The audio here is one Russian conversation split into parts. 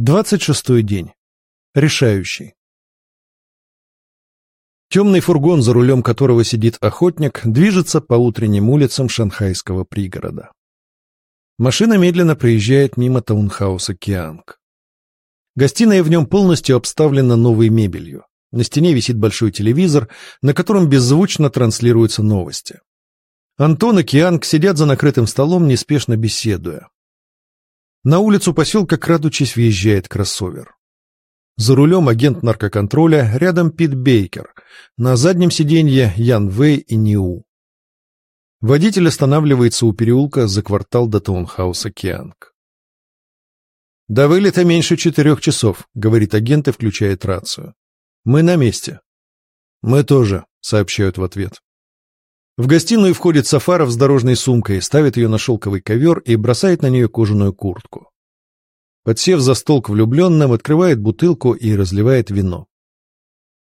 Двадцать шестой день. Решающий. Темный фургон, за рулем которого сидит охотник, движется по утренним улицам шанхайского пригорода. Машина медленно проезжает мимо таунхауса Кианг. Гостиная в нем полностью обставлена новой мебелью. На стене висит большой телевизор, на котором беззвучно транслируются новости. Антон и Кианг сидят за накрытым столом, неспешно беседуя. На улицу поселка, крадучись, въезжает кроссовер. За рулем агент наркоконтроля, рядом Пит Бейкер, на заднем сиденье Ян Вэй и Ниу. Водитель останавливается у переулка за квартал до таунхауса Кианг. «До вылета меньше четырех часов», — говорит агент и включает рацию. «Мы на месте». «Мы тоже», — сообщают в ответ. В гостиную входит Сафаров с дорожной сумкой, ставит ее на шелковый ковер и бросает на нее кожаную куртку. Подсев за стол к влюбленным, открывает бутылку и разливает вино.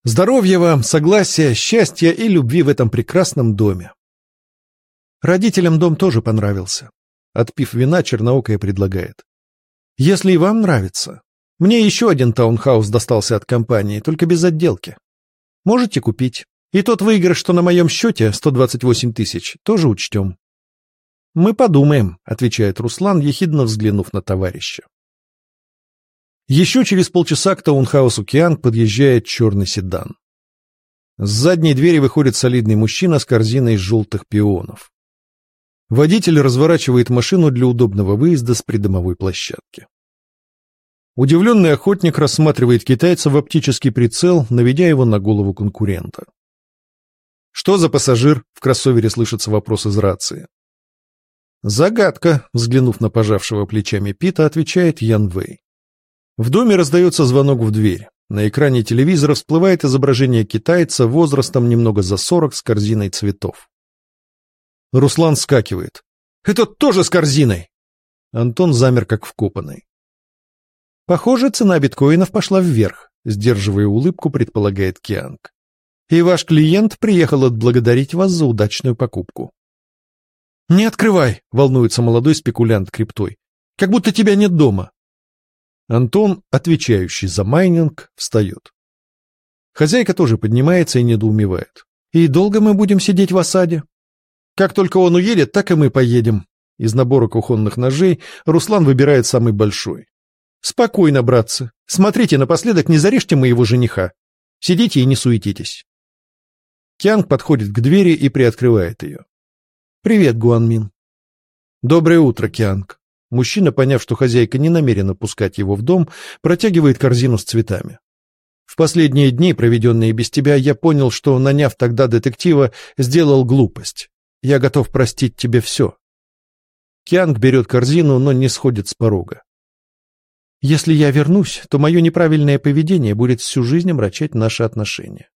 Здоровья вам, согласия, счастья и любви в этом прекрасном доме. Родителям дом тоже понравился. Отпив вина, Черноокая предлагает. Если и вам нравится, мне еще один таунхаус достался от компании, только без отделки. Можете купить. И тот выигрыш, что на моем счете, 128 тысяч, тоже учтем. «Мы подумаем», — отвечает Руслан, ехидно взглянув на товарища. Еще через полчаса к таунхаусу Кианг подъезжает черный седан. С задней двери выходит солидный мужчина с корзиной из желтых пионов. Водитель разворачивает машину для удобного выезда с придомовой площадки. Удивленный охотник рассматривает китайца в оптический прицел, наведя его на голову конкурента. «Что за пассажир?» — в кроссовере слышится вопрос из рации. «Загадка», — взглянув на пожавшего плечами Пита, отвечает Ян Вэй. В доме раздается звонок в дверь. На экране телевизора всплывает изображение китайца возрастом немного за сорок с корзиной цветов. Руслан скакивает. «Это тоже с корзиной!» Антон замер как вкопанный. «Похоже, цена биткоинов пошла вверх», — сдерживая улыбку, предполагает Кианг. «И ваш клиент приехал отблагодарить вас за удачную покупку». «Не открывай!» — волнуется молодой спекулянт криптой. «Как будто тебя нет дома». Антон, отвечающий за майнинг, встает. Хозяйка тоже поднимается и недоумевает. «И долго мы будем сидеть в осаде?» «Как только он уедет, так и мы поедем». Из набора кухонных ножей Руслан выбирает самый большой. «Спокойно, братцы. Смотрите, напоследок не зарежьте моего жениха. Сидите и не суетитесь». Кянг подходит к двери и приоткрывает ее. «Привет, Гуанмин». «Доброе утро, Кианг». Мужчина, поняв, что хозяйка не намерена пускать его в дом, протягивает корзину с цветами. В последние дни, проведенные без тебя, я понял, что, наняв тогда детектива, сделал глупость. Я готов простить тебе все. Кианг берет корзину, но не сходит с порога. Если я вернусь, то мое неправильное поведение будет всю жизнь омрачать наши отношения.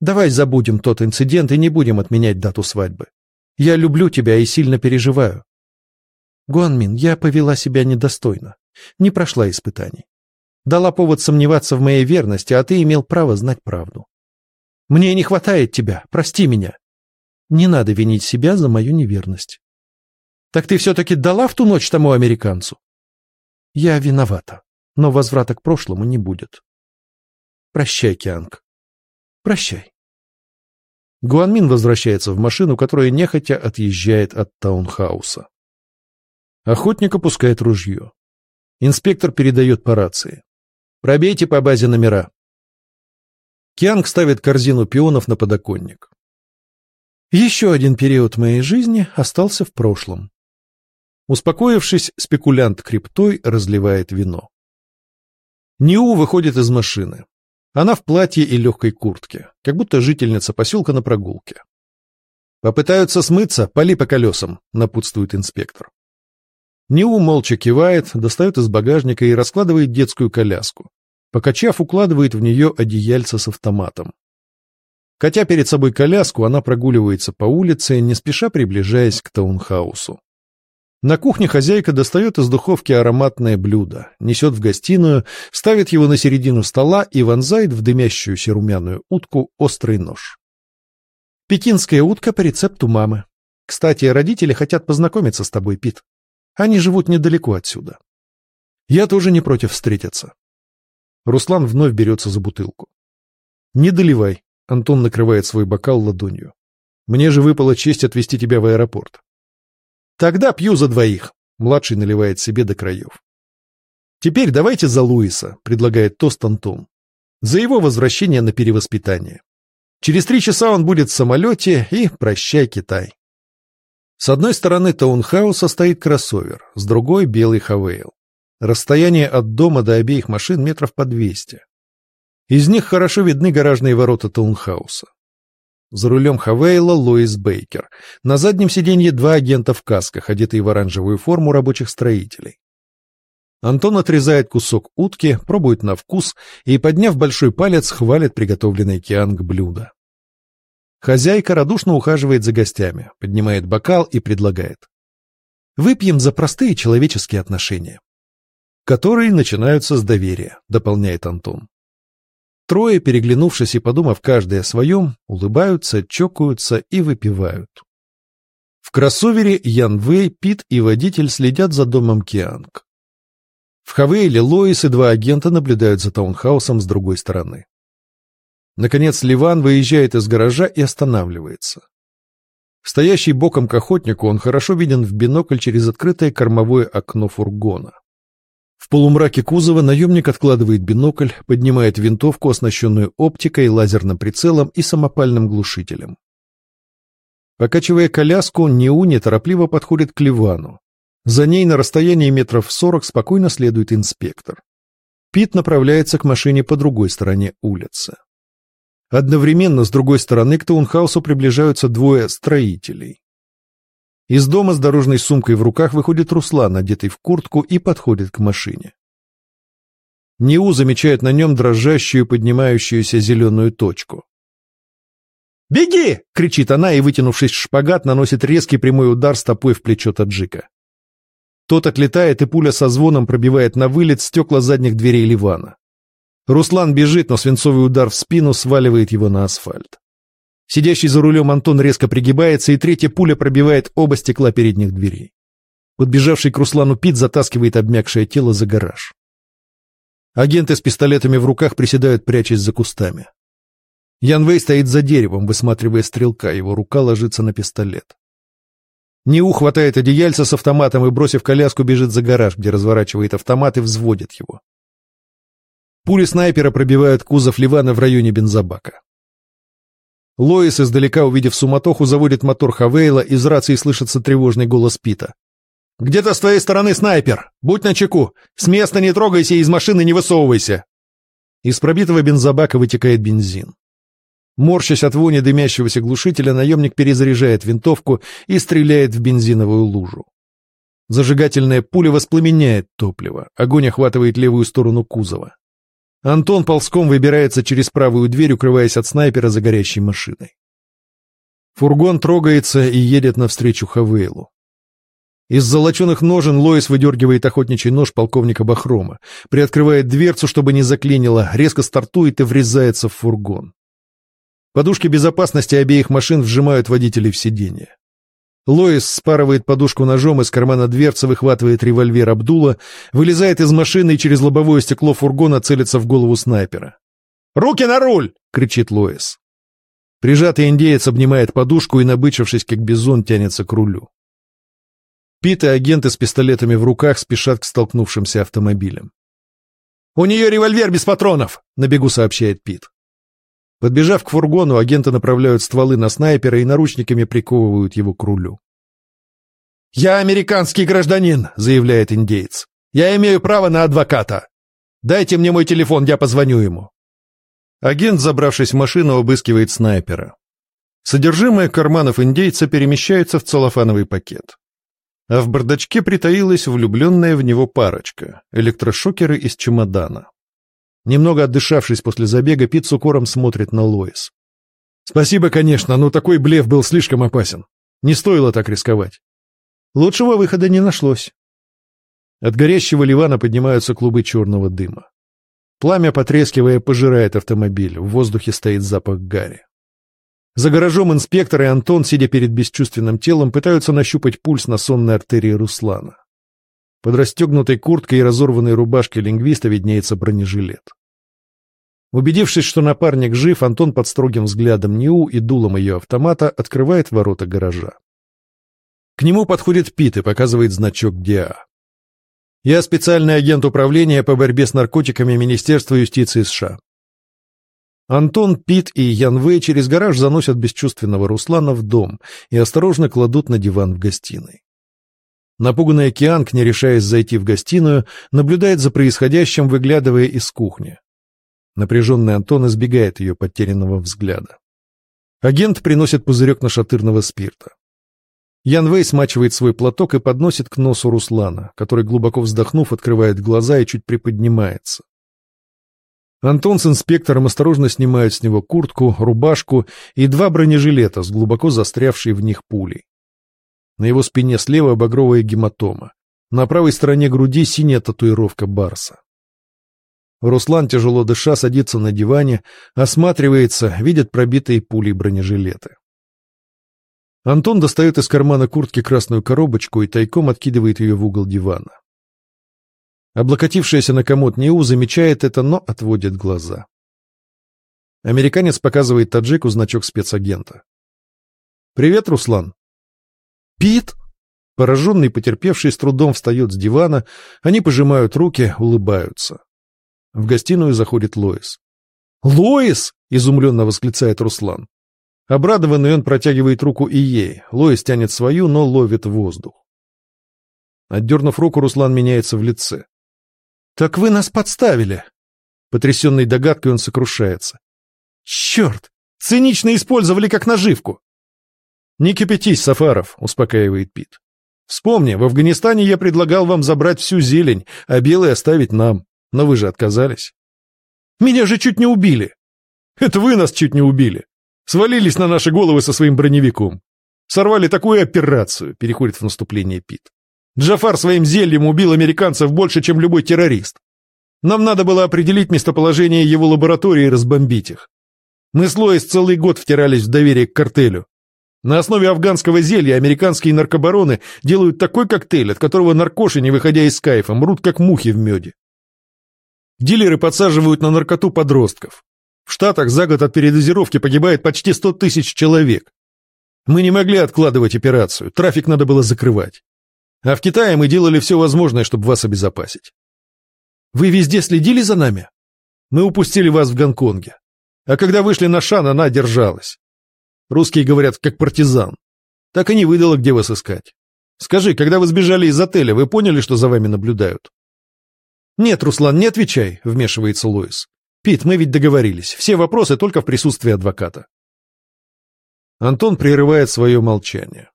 Давай забудем тот инцидент и не будем отменять дату свадьбы. Я люблю тебя и сильно переживаю. Гуанмин, я повела себя недостойно, не прошла испытаний. Дала повод сомневаться в моей верности, а ты имел право знать правду. Мне не хватает тебя, прости меня. Не надо винить себя за мою неверность. Так ты все-таки дала в ту ночь тому американцу? Я виновата, но возврата к прошлому не будет. Прощай, Кианг. Прощай. Гуанмин возвращается в машину, которая нехотя отъезжает от таунхауса. Охотник опускает ружье. Инспектор передает по рации. «Пробейте по базе номера». Кианг ставит корзину пионов на подоконник. Еще один период моей жизни остался в прошлом. Успокоившись, спекулянт криптой разливает вино. Ниу выходит из машины. Она в платье и легкой куртке, как будто жительница поселка на прогулке. «Попытаются смыться, пали по колесам», — напутствует инспектор. Ниу молча кивает, достает из багажника и раскладывает детскую коляску. Покачав, укладывает в нее одеяльце с автоматом. Катя перед собой коляску, она прогуливается по улице, не спеша приближаясь к таунхаусу. На кухне хозяйка достает из духовки ароматное блюдо, несет в гостиную, ставит его на середину стола и вонзает в дымящуюся румяную утку острый нож. Пекинская утка по рецепту мамы. Кстати, родители хотят познакомиться с тобой, Пит. Они живут недалеко отсюда. Я тоже не против встретиться. Руслан вновь берется за бутылку. Не доливай. Антон накрывает свой бокал ладонью. Мне же выпала честь отвезти тебя в аэропорт. Тогда пью за двоих. Младший наливает себе до краев. Теперь давайте за Луиса, предлагает тост Антон. За его возвращение на перевоспитание. Через три часа он будет в самолете и прощай, Китай. С одной стороны таунхауса стоит кроссовер, с другой — белый хавейл. Расстояние от дома до обеих машин метров по 200. Из них хорошо видны гаражные ворота таунхауса. За рулем Хавейла Лоис Бейкер. На заднем сиденье два агента в касках, одетые в оранжевую форму рабочих строителей. Антон отрезает кусок утки, пробует на вкус и, подняв большой палец, хвалит приготовленное кианг блюдо. Хозяйка радушно ухаживает за гостями, поднимает бокал и предлагает. «Выпьем за простые человеческие отношения» которые начинаются с доверия, дополняет Антон. Трое, переглянувшись и подумав каждый о своем, улыбаются, чокаются и выпивают. В кроссовере Ян Вэй, Пит и водитель следят за домом Кианг. В Хавейле Лоис и два агента наблюдают за таунхаусом с другой стороны. Наконец Ливан выезжает из гаража и останавливается. Стоящий боком к охотнику, он хорошо виден в бинокль через открытое кормовое окно фургона. В полумраке кузова наемник откладывает бинокль, поднимает винтовку, оснащенную оптикой, лазерным прицелом и самопальным глушителем. Покачивая коляску, Неуни торопливо подходит к Ливану. За ней на расстоянии метров сорок спокойно следует инспектор. Пит направляется к машине по другой стороне улицы. Одновременно с другой стороны к таунхаусу приближаются двое строителей. Из дома с дорожной сумкой в руках выходит Руслан, одетый в куртку, и подходит к машине. Неу замечает на нем дрожащую, поднимающуюся зеленую точку. «Беги!» — кричит она и, вытянувшись в шпагат, наносит резкий прямой удар стопой в плечо таджика. Тот отлетает, и пуля со звоном пробивает на вылет стекла задних дверей Ливана. Руслан бежит, но свинцовый удар в спину сваливает его на асфальт. Сидящий за рулем Антон резко пригибается, и третья пуля пробивает оба стекла передних дверей. Подбежавший к Руслану Пит затаскивает обмякшее тело за гараж. Агенты с пистолетами в руках приседают, прячась за кустами. Ян Вэй стоит за деревом, высматривая стрелка, его рука ложится на пистолет. Неу хватает одеяльца с автоматом и, бросив коляску, бежит за гараж, где разворачивает автомат и взводит его. Пули снайпера пробивают кузов Ливана в районе бензобака. Лоис, издалека увидев суматоху, заводит мотор Хавейла, из рации слышится тревожный голос Пита. «Где-то с твоей стороны снайпер! Будь начеку! С места не трогайся и из машины не высовывайся!» Из пробитого бензобака вытекает бензин. Морщась от вони дымящегося глушителя, наемник перезаряжает винтовку и стреляет в бензиновую лужу. Зажигательная пуля воспламеняет топливо. Огонь охватывает левую сторону кузова. Антон ползком выбирается через правую дверь, укрываясь от снайпера за горящей машиной. Фургон трогается и едет навстречу Хавейлу. Из золоченых ножен Лоис выдергивает охотничий нож полковника Бахрома, приоткрывает дверцу, чтобы не заклинило, резко стартует и врезается в фургон. Подушки безопасности обеих машин вжимают водителей в сиденье. Лоис спарывает подушку ножом, из кармана дверцы выхватывает револьвер Абдула, вылезает из машины и через лобовое стекло фургона целится в голову снайпера. «Руки на руль!» — кричит Лоис. Прижатый индеец обнимает подушку и, набычившись, как бизон, тянется к рулю. Пит и агенты с пистолетами в руках спешат к столкнувшимся автомобилям. «У нее револьвер без патронов!» — на бегу сообщает Пит. Подбежав к фургону, агенты направляют стволы на снайпера и наручниками приковывают его к рулю. «Я американский гражданин», — заявляет индеец. «Я имею право на адвоката. Дайте мне мой телефон, я позвоню ему». Агент, забравшись в машину, обыскивает снайпера. Содержимое карманов индейца перемещается в целлофановый пакет. А в бардачке притаилась влюбленная в него парочка — электрошокеры из чемодана. Немного отдышавшись после забега, Пит с укором смотрит на Лоис. «Спасибо, конечно, но такой блеф был слишком опасен. Не стоило так рисковать». Лучшего выхода не нашлось. От горящего ливана поднимаются клубы черного дыма. Пламя, потрескивая, пожирает автомобиль, в воздухе стоит запах гари. За гаражом инспектор и Антон, сидя перед бесчувственным телом, пытаются нащупать пульс на сонной артерии Руслана. Под расстегнутой курткой и разорванной рубашкой лингвиста виднеется бронежилет. Убедившись, что напарник жив, Антон под строгим взглядом Ниу и дулом ее автомата открывает ворота гаража. К нему подходит Пит и показывает значок ДИА. «Я специальный агент управления по борьбе с наркотиками Министерства юстиции США». Антон, Пит и Ян Вэй через гараж заносят бесчувственного Руслана в дом и осторожно кладут на диван в гостиной. Напуганный Кианг, не решаясь зайти в гостиную, наблюдает за происходящим, выглядывая из кухни. Напряженный Антон избегает ее потерянного взгляда. Агент приносит пузырек нашатырного спирта. Ян Вэй смачивает свой платок и подносит к носу Руслана, который, глубоко вздохнув, открывает глаза и чуть приподнимается. Антон с инспектором осторожно снимают с него куртку, рубашку и два бронежилета с глубоко застрявшей в них пулей. На его спине слева багровая гематома. На правой стороне груди синяя татуировка Барса. Руслан, тяжело дыша, садится на диване, осматривается, видит пробитые пулей бронежилеты. Антон достает из кармана куртки красную коробочку и тайком откидывает ее в угол дивана. Облокотившаяся на комод Неу замечает это, но отводит глаза. Американец показывает таджику значок спецагента. «Привет, Руслан!» «Пит?» Пораженный потерпевший с трудом встает с дивана, они пожимают руки, улыбаются. В гостиную заходит Лоис. «Лоис!» — изумленно восклицает Руслан. Обрадованный он протягивает руку и ей. Лоис тянет свою, но ловит воздух. Отдернув руку, Руслан меняется в лице. «Так вы нас подставили!» Потрясенной догадкой он сокрушается. «Черт! Цинично использовали как наживку!» «Не кипятись, Сафаров», — успокаивает Пит. «Вспомни, в Афганистане я предлагал вам забрать всю зелень, а белый оставить нам. Но вы же отказались». «Меня же чуть не убили!» «Это вы нас чуть не убили! Свалились на наши головы со своим броневиком. Сорвали такую операцию», — переходит в наступление Пит. «Джафар своим зельем убил американцев больше, чем любой террорист. Нам надо было определить местоположение его лаборатории и разбомбить их. Мы с Лоис целый год втирались в доверие к картелю. На основе афганского зелья американские наркобароны делают такой коктейль, от которого наркоши, не выходя из кайфа, мрут как мухи в меде. Дилеры подсаживают на наркоту подростков. В Штатах за год от передозировки погибает почти 100 тысяч человек. Мы не могли откладывать операцию, трафик надо было закрывать. А в Китае мы делали все возможное, чтобы вас обезопасить. Вы везде следили за нами? Мы упустили вас в Гонконге. А когда вышли на Шан, она держалась. Русские говорят, как партизан. Так и не выдала, где вас искать. Скажи, когда вы сбежали из отеля, вы поняли, что за вами наблюдают? Нет, Руслан, не отвечай, вмешивается Лоис. Пит, мы ведь договорились. Все вопросы только в присутствии адвоката. Антон прерывает свое молчание.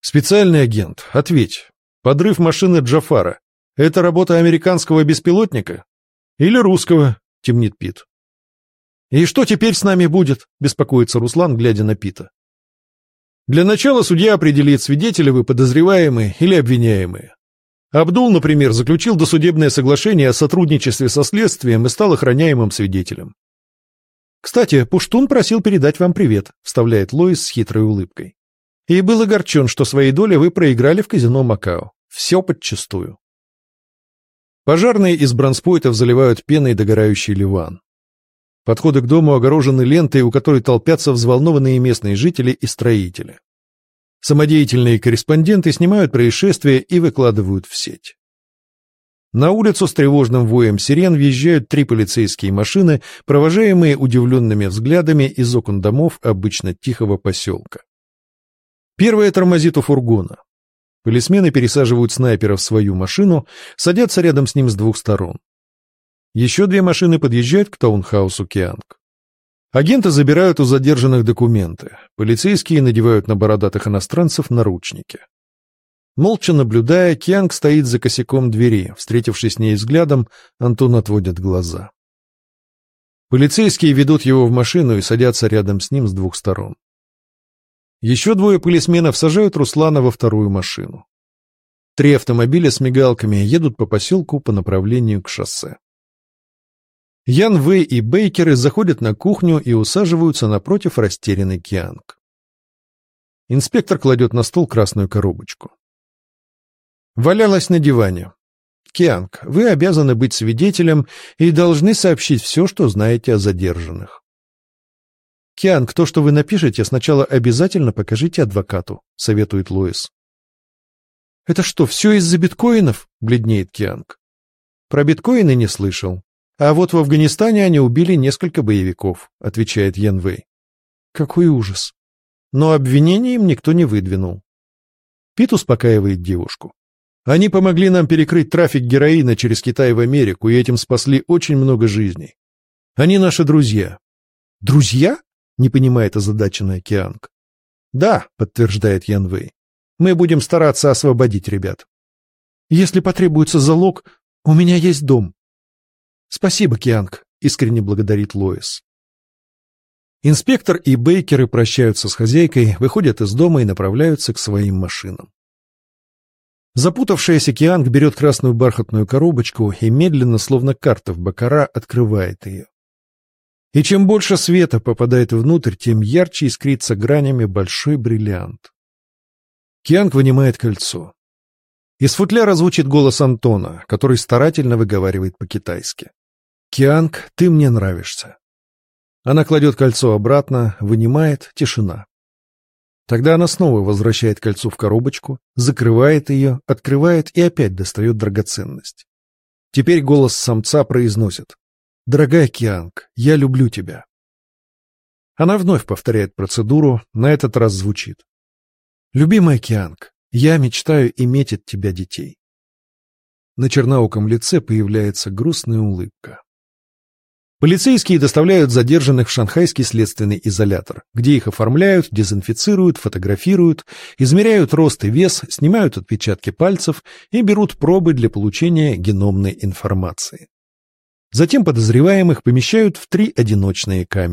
Специальный агент, ответь. Подрыв машины Джафара — это работа американского беспилотника? Или русского, темнит Пит. «И что теперь с нами будет?» — беспокоится Руслан, глядя на Пита. «Для начала судья определит, свидетели вы подозреваемые или обвиняемые. Абдул, например, заключил досудебное соглашение о сотрудничестве со следствием и стал охраняемым свидетелем. «Кстати, Пуштун просил передать вам привет», — вставляет Лоис с хитрой улыбкой. «И был огорчен, что своей доли вы проиграли в казино Макао. Все подчистую». Пожарные из бронспойтов заливают пеной догорающий ливан. Подходы к дому огорожены лентой, у которой толпятся взволнованные местные жители и строители. Самодеятельные корреспонденты снимают происшествие и выкладывают в сеть. На улицу с тревожным воем сирен въезжают три полицейские машины, провожаемые удивленными взглядами из окон домов обычно тихого поселка. Первая тормозит у фургона. Полисмены пересаживают снайпера в свою машину, садятся рядом с ним с двух сторон. Еще две машины подъезжают к таунхаусу Кианг. Агенты забирают у задержанных документы. Полицейские надевают на бородатых иностранцев наручники. Молча наблюдая, Кианг стоит за косяком двери. Встретившись с ней взглядом, Антон отводит глаза. Полицейские ведут его в машину и садятся рядом с ним с двух сторон. Еще двое полисменов сажают Руслана во вторую машину. Три автомобиля с мигалками едут по поселку по направлению к шоссе. Ян Вэй и Бейкеры заходят на кухню и усаживаются напротив растерянный Кианг. Инспектор кладет на стол красную коробочку. Валялась на диване. Кианг, вы обязаны быть свидетелем и должны сообщить все, что знаете о задержанных. Кианг, то, что вы напишете, сначала обязательно покажите адвокату, советует Лоис. Это что, все из-за биткоинов? бледнеет Кианг. Про биткоины не слышал. А вот в Афганистане они убили несколько боевиков, отвечает Ян Вэй. Какой ужас. Но обвинений им никто не выдвинул. Пит успокаивает девушку. Они помогли нам перекрыть трафик героина через Китай в Америку и этим спасли очень много жизней. Они наши друзья. Друзья? Не понимает озадаченная Кианг. Да, подтверждает Ян Вэй. Мы будем стараться освободить ребят. Если потребуется залог, у меня есть дом. Спасибо, Кианг, искренне благодарит Лоис. Инспектор и бейкеры прощаются с хозяйкой, выходят из дома и направляются к своим машинам. Запутавшаяся Кианг берет красную бархатную коробочку и медленно, словно карта в бакара, открывает ее. И чем больше света попадает внутрь, тем ярче искрится гранями большой бриллиант. Кианг вынимает кольцо. Из футляра звучит голос Антона, который старательно выговаривает по-китайски. «Кианг, ты мне нравишься». Она кладет кольцо обратно, вынимает, тишина. Тогда она снова возвращает кольцо в коробочку, закрывает ее, открывает и опять достает драгоценность. Теперь голос самца произносит «Дорогая Кианг, я люблю тебя». Она вновь повторяет процедуру, на этот раз звучит «Любимая Кианг, я мечтаю иметь от тебя детей». На чернооком лице появляется грустная улыбка. Полицейские доставляют задержанных в шанхайский следственный изолятор, где их оформляют, дезинфицируют, фотографируют, измеряют рост и вес, снимают отпечатки пальцев и берут пробы для получения геномной информации. Затем подозреваемых помещают в три одиночные камеры.